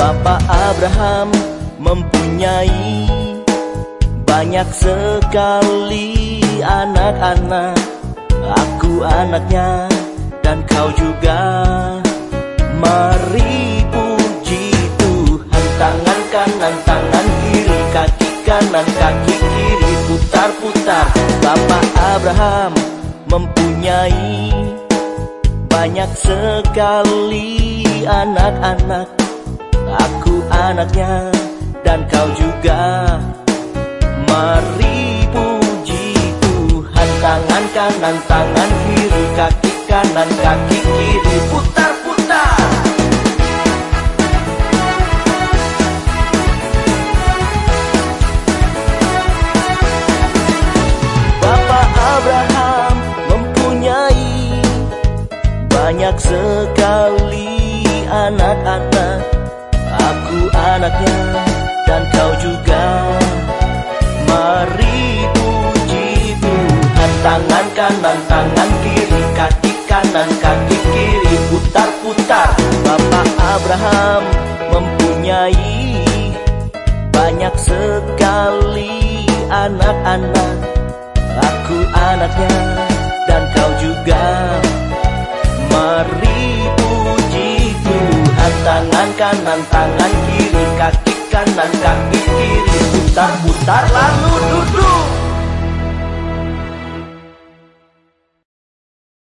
Bapak Abraham mempunyai banyak sekali anak-anak. Aku anaknya dan kau juga. Mari puji Tuhan Tangan kanan, tangan kiri Kaki kanan, kaki kiri Putar-putar. Bapak Abraham mempunyai Banyak sekali anak-anak Aku anaknya dan kau juga. Mari puji Tuhan Tangan kanan, tangan kiri Kaki kanan, kaki kiri. Putar-putar. Bapak Abraham mempunyai Banyak sekali anak-anak anaknya dan kau juga. Mari puji Tuhan Tangan kanan, tangan kiri Kaki kanan, kaki kiri Putar-putar. Bapak Abraham mempunyai Banyak sekali anak-anak. Aku anaknya dan kau Tangan kanan, tangan kiri Kaki kanan, kaki kiri. Putar-putar lalu duduk